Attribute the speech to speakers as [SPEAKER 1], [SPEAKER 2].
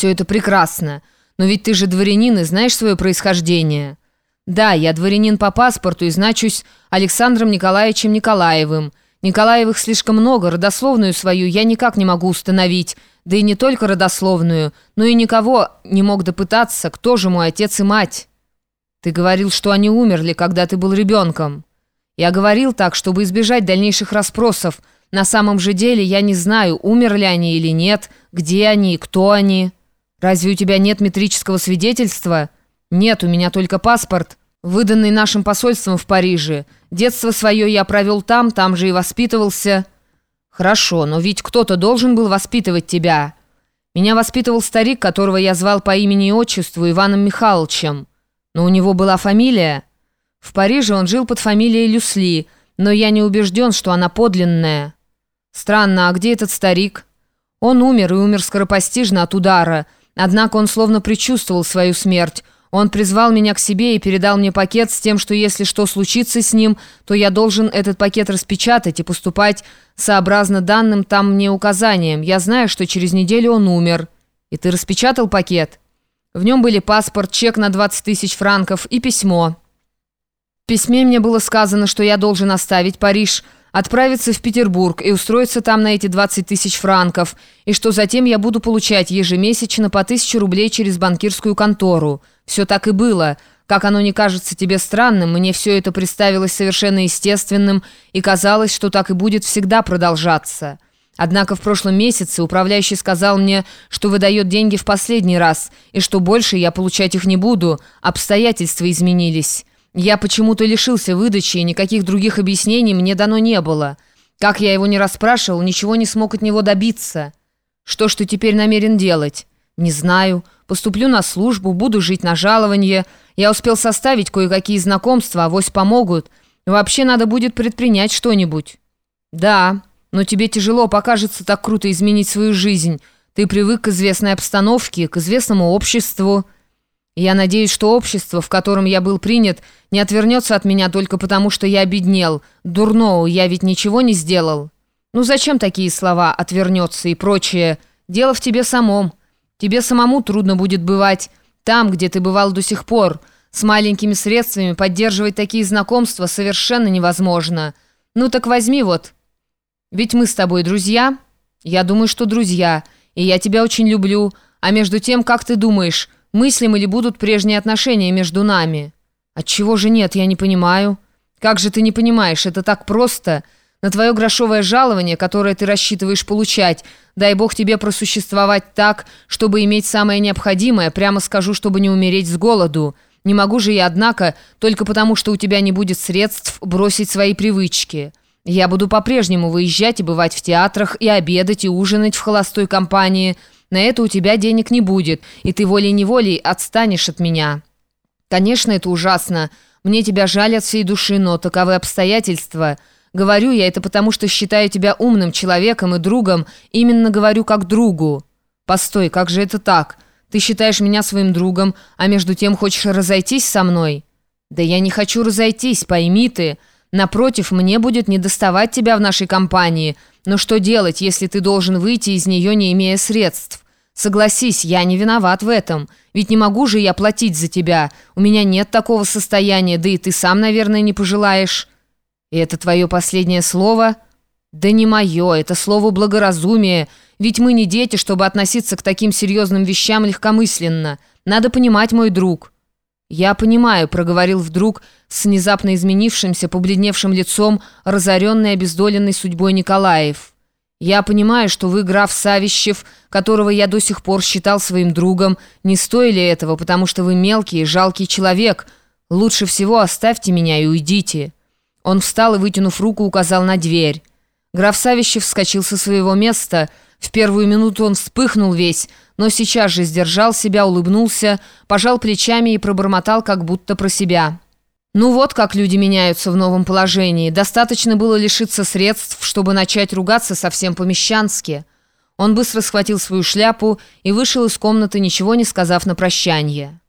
[SPEAKER 1] Все это прекрасно. Но ведь ты же дворянин и знаешь свое происхождение. Да, я дворянин по паспорту и значусь Александром Николаевичем Николаевым. Николаевых слишком много, родословную свою я никак не могу установить. Да и не только родословную, но и никого не мог допытаться, кто же мой отец и мать. Ты говорил, что они умерли, когда ты был ребенком. Я говорил так, чтобы избежать дальнейших расспросов. На самом же деле я не знаю, умерли они или нет, где они и кто они». «Разве у тебя нет метрического свидетельства?» «Нет, у меня только паспорт, выданный нашим посольством в Париже. Детство свое я провел там, там же и воспитывался». «Хорошо, но ведь кто-то должен был воспитывать тебя». «Меня воспитывал старик, которого я звал по имени и отчеству Иваном Михайловичем. Но у него была фамилия». «В Париже он жил под фамилией Люсли, но я не убежден, что она подлинная». «Странно, а где этот старик?» «Он умер и умер скоропостижно от удара». Однако он словно предчувствовал свою смерть. Он призвал меня к себе и передал мне пакет с тем, что если что случится с ним, то я должен этот пакет распечатать и поступать сообразно данным там мне указаниям. Я знаю, что через неделю он умер. И ты распечатал пакет? В нем были паспорт, чек на 20 тысяч франков и письмо. Письме мне было сказано, что я должен оставить Париж – отправиться в Петербург и устроиться там на эти 20 тысяч франков, и что затем я буду получать ежемесячно по тысяче рублей через банкирскую контору. Все так и было. Как оно не кажется тебе странным, мне все это представилось совершенно естественным, и казалось, что так и будет всегда продолжаться. Однако в прошлом месяце управляющий сказал мне, что выдает деньги в последний раз, и что больше я получать их не буду, обстоятельства изменились». Я почему-то лишился выдачи, и никаких других объяснений мне дано не было. Как я его не расспрашивал, ничего не смог от него добиться. Что ж ты теперь намерен делать? Не знаю. Поступлю на службу, буду жить на жалование. Я успел составить кое-какие знакомства, авось помогут. Вообще надо будет предпринять что-нибудь. Да, но тебе тяжело покажется так круто изменить свою жизнь. Ты привык к известной обстановке, к известному обществу. Я надеюсь, что общество, в котором я был принят, не отвернется от меня только потому, что я обеднел. Дурноу, я ведь ничего не сделал. Ну зачем такие слова «отвернется» и прочее? Дело в тебе самом. Тебе самому трудно будет бывать там, где ты бывал до сих пор. С маленькими средствами поддерживать такие знакомства совершенно невозможно. Ну так возьми вот. Ведь мы с тобой друзья? Я думаю, что друзья. И я тебя очень люблю. А между тем, как ты думаешь мыслим или будут прежние отношения между нами. Отчего же нет, я не понимаю. Как же ты не понимаешь, это так просто. На твое грошовое жалование, которое ты рассчитываешь получать, дай бог тебе просуществовать так, чтобы иметь самое необходимое, прямо скажу, чтобы не умереть с голоду. Не могу же я, однако, только потому, что у тебя не будет средств, бросить свои привычки. Я буду по-прежнему выезжать и бывать в театрах, и обедать, и ужинать в холостой компании – на это у тебя денег не будет, и ты волей-неволей отстанешь от меня. Конечно, это ужасно. Мне тебя жаль всей души, но таковы обстоятельства. Говорю я это потому, что считаю тебя умным человеком и другом, именно говорю как другу. Постой, как же это так? Ты считаешь меня своим другом, а между тем хочешь разойтись со мной? Да я не хочу разойтись, пойми ты. Напротив, мне будет недоставать тебя в нашей компании. Но что делать, если ты должен выйти из нее, не имея средств? Согласись, я не виноват в этом. Ведь не могу же я платить за тебя. У меня нет такого состояния, да и ты сам, наверное, не пожелаешь. И это твое последнее слово? Да не мое, это слово благоразумие. Ведь мы не дети, чтобы относиться к таким серьезным вещам легкомысленно. Надо понимать, мой друг». «Я понимаю», — проговорил вдруг с внезапно изменившимся, побледневшим лицом, разоренный обездоленной судьбой Николаев. «Я понимаю, что вы, граф Савищев, которого я до сих пор считал своим другом, не стоили этого, потому что вы мелкий и жалкий человек. Лучше всего оставьте меня и уйдите». Он встал и, вытянув руку, указал на дверь. Граф Савищев вскочил со своего места — в первую минуту он вспыхнул весь, но сейчас же сдержал себя, улыбнулся, пожал плечами и пробормотал как будто про себя. Ну вот как люди меняются в новом положении. Достаточно было лишиться средств, чтобы начать ругаться совсем по-мещански. Он быстро схватил свою шляпу и вышел из комнаты, ничего не сказав на прощание.